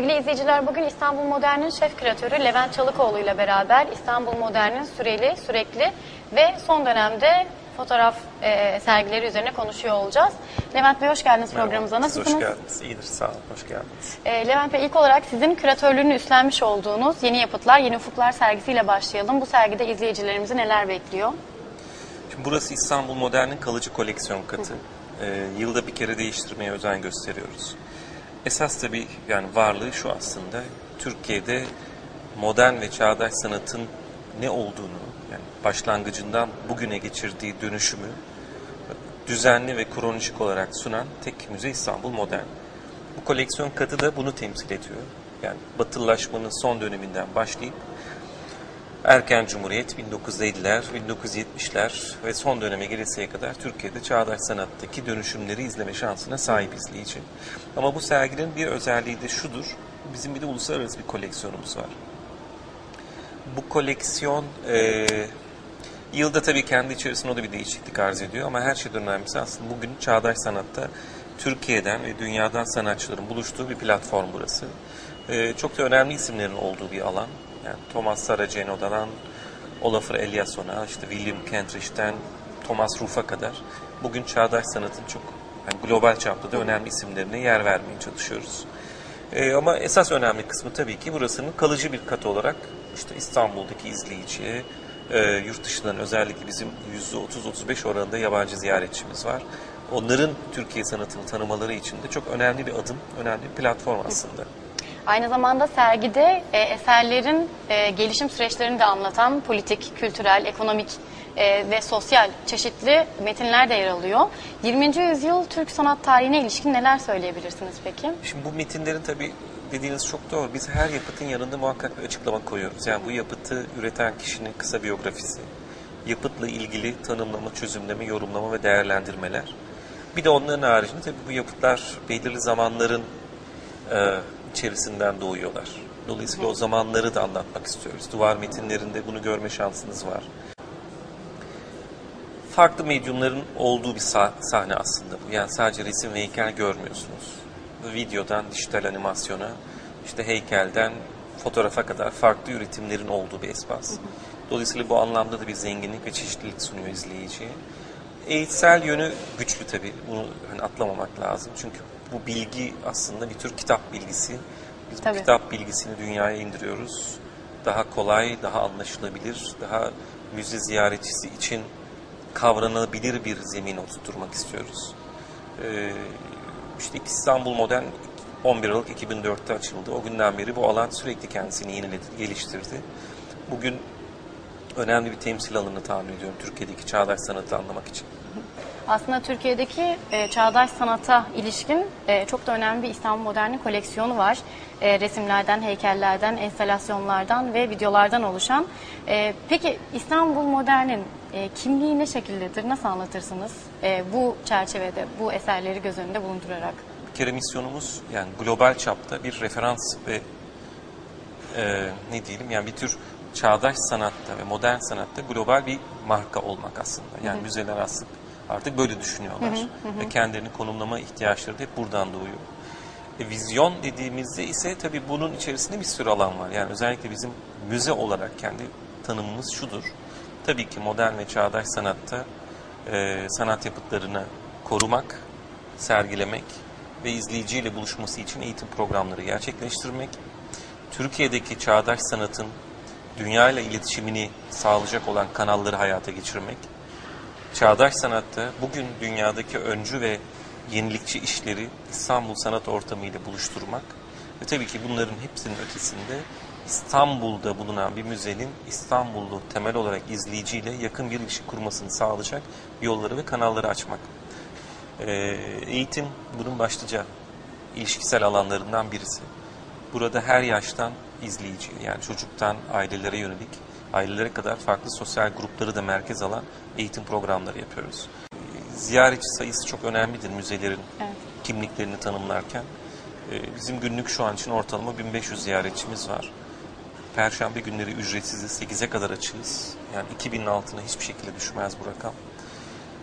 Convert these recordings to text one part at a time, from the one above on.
Sevgili izleyiciler bugün İstanbul Modern'in şef küratörü Levent Çalıkoğlu ile beraber İstanbul Modern'in süreli, sürekli ve son dönemde fotoğraf e, sergileri üzerine konuşuyor olacağız. Levent Bey hoş geldiniz programımıza. Merhaba, siz Nasılsınız? Hoş geldiniz. İyidir, sağ olun. Hoş geldiniz. E, Levent Bey ilk olarak sizin küratörlüğünü üstlenmiş olduğunuz Yeni Yapıtlar, Yeni Ufuklar sergisiyle başlayalım. Bu sergide izleyicilerimizi neler bekliyor? Şimdi burası İstanbul Modern'in kalıcı koleksiyon katı. Ee, yılda bir kere değiştirmeye özen gösteriyoruz. Esas tabii yani varlığı şu aslında. Türkiye'de modern ve çağdaş sanatın ne olduğunu, yani başlangıcından bugüne geçirdiği dönüşümü düzenli ve kronolojik olarak sunan tek müze İstanbul Modern. Bu koleksiyon katı da bunu temsil ediyor. Yani batılılaşmanın son döneminden başlayıp Erken Cumhuriyet 1950'ler, 1970'ler ve son döneme gelesiye kadar Türkiye'de çağdaş sanattaki dönüşümleri izleme şansına sahip izleyici. Ama bu serginin bir özelliği de şudur. Bizim bir de uluslararası bir koleksiyonumuz var. Bu koleksiyon e, yılda tabii kendi içerisinde o da bir değişiklik arz ediyor ama her şeyden önemlisi aslında bugün çağdaş sanatta Türkiye'den ve dünyadan sanatçıların buluştuğu bir platform burası. E, çok da önemli isimlerin olduğu bir alan. Yani Thomas Saraceno'dan Olafur Eliasson'a, işte William Kentridge'den Thomas Ruff'a kadar bugün çağdaş sanatın çok yani global çapta da önemli isimlerine yer vermeye çalışıyoruz. Ee, ama esas önemli kısmı tabii ki burasının kalıcı bir katı olarak işte İstanbul'daki izleyiciye, e, yurt dışından özellikle bizim %30-35 oranında yabancı ziyaretçimiz var. Onların Türkiye sanatını tanımaları için de çok önemli bir adım, önemli bir platform aslında. Aynı zamanda sergide e, eserlerin e, gelişim süreçlerini de anlatan politik, kültürel, ekonomik e, ve sosyal çeşitli metinler de yer alıyor. 20. yüzyıl Türk sanat tarihine ilişkin neler söyleyebilirsiniz peki? Şimdi bu metinlerin tabii dediğiniz çok doğru. Biz her yapıtın yanında muhakkak bir açıklama koyuyoruz. Yani bu yapıtı üreten kişinin kısa biyografisi, yapıtla ilgili tanımlama, çözümleme, yorumlama ve değerlendirmeler. Bir de onların haricinde tabii bu yapıtlar belirli zamanların e, içerisinden doğuyorlar. Dolayısıyla o zamanları da anlatmak istiyoruz. Duvar metinlerinde bunu görme şansınız var. Farklı medyumların olduğu bir sah- sahne aslında bu. Yani sadece resim ve heykel görmüyorsunuz. Videodan dijital animasyona, işte heykelden fotoğrafa kadar farklı üretimlerin olduğu bir espas. Dolayısıyla bu anlamda da bir zenginlik ve çeşitlilik sunuyor izleyiciye. Eğitsel yönü güçlü tabii. Bunu hani atlamamak lazım. Çünkü bu bilgi aslında bir tür kitap bilgisi. Biz Tabii. bu kitap bilgisini dünyaya indiriyoruz. Daha kolay, daha anlaşılabilir, daha müze ziyaretçisi için kavranabilir bir zemin oturtmak istiyoruz. Ee, işte İstanbul Modern 11 Aralık 2004'te açıldı. O günden beri bu alan sürekli kendisini yeniledi, geliştirdi. Bugün önemli bir temsil alanı tahmin ediyorum Türkiye'deki çağdaş sanatı anlamak için. Aslında Türkiye'deki e, çağdaş sanata ilişkin e, çok da önemli bir İstanbul Modern'in koleksiyonu var. E, resimlerden, heykellerden, enstalasyonlardan ve videolardan oluşan. E, peki İstanbul Modern'in e, kimliği ne şekildedir? Nasıl anlatırsınız e, bu çerçevede, bu eserleri göz önünde bulundurarak? Bir kere misyonumuz yani global çapta bir referans ve e, ne diyelim yani bir tür çağdaş sanatta ve modern sanatta global bir marka olmak aslında. Yani müzeler aslında artık böyle düşünüyorlar ve kendilerini konumlama ihtiyaçları da hep buradan doğuyor. E, vizyon dediğimizde ise tabii bunun içerisinde bir sürü alan var. Yani özellikle bizim müze olarak kendi tanımımız şudur. Tabii ki modern ve çağdaş sanatta e, sanat yapıtlarını korumak, sergilemek ve izleyiciyle buluşması için eğitim programları gerçekleştirmek, Türkiye'deki çağdaş sanatın dünya ile iletişimini sağlayacak olan kanalları hayata geçirmek, çağdaş sanatta bugün dünyadaki öncü ve yenilikçi işleri İstanbul sanat ortamı ile buluşturmak ve tabii ki bunların hepsinin ötesinde İstanbul'da bulunan bir müzenin İstanbullu temel olarak izleyiciyle yakın bir ilişki kurmasını sağlayacak yolları ve kanalları açmak. Ee, eğitim bunun başlıca ilişkisel alanlarından birisi. Burada her yaştan izleyici yani çocuktan ailelere yönelik ailelere kadar farklı sosyal grupları da merkez alan eğitim programları yapıyoruz. Ziyaretçi sayısı çok önemlidir müzelerin Evet. kimliklerini tanımlarken. Ee, Bizim günlük şu an için ortalama 1500 ziyaretçimiz var. Perşembe günleri ücretsiz 8'e kadar açığız. Yani 2000'in altına hiçbir şekilde düşmez bu rakam.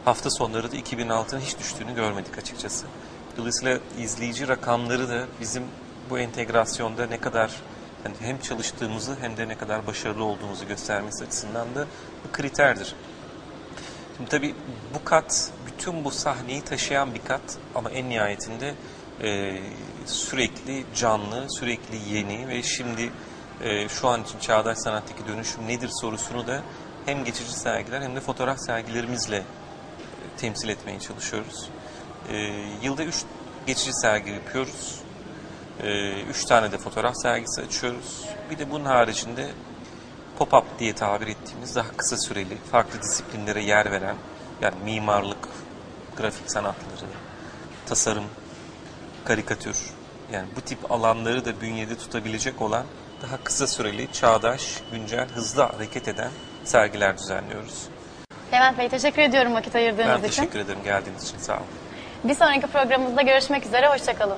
Hafta sonları da 2000'in altına hiç düştüğünü görmedik açıkçası. Dolayısıyla izleyici rakamları da bizim bu entegrasyonda ne kadar hani hem çalıştığımızı hem de ne kadar başarılı olduğumuzu göstermesi açısından da bir kriterdir. Şimdi tabii bu kat bütün bu sahneyi taşıyan bir kat ama en nihayetinde e, sürekli canlı, sürekli yeni ve şimdi e, şu an için çağdaş sanattaki dönüşüm nedir sorusunu da hem geçici sergiler hem de fotoğraf sergilerimizle e, temsil etmeye çalışıyoruz. E, yılda üç geçici sergi yapıyoruz. E, üç tane de fotoğraf sergisi açıyoruz. Bir de bunun haricinde pop-up diye tabir ettiğimiz daha kısa süreli, farklı disiplinlere yer veren, yani mimarlık, grafik sanatları, tasarım, karikatür, yani bu tip alanları da bünyede tutabilecek olan daha kısa süreli, çağdaş, güncel, hızlı hareket eden sergiler düzenliyoruz. Levent Bey teşekkür ediyorum vakit ayırdığınız Ben için. teşekkür ederim geldiğiniz için. Sağ olun. Bir sonraki programımızda görüşmek üzere. Hoşçakalın.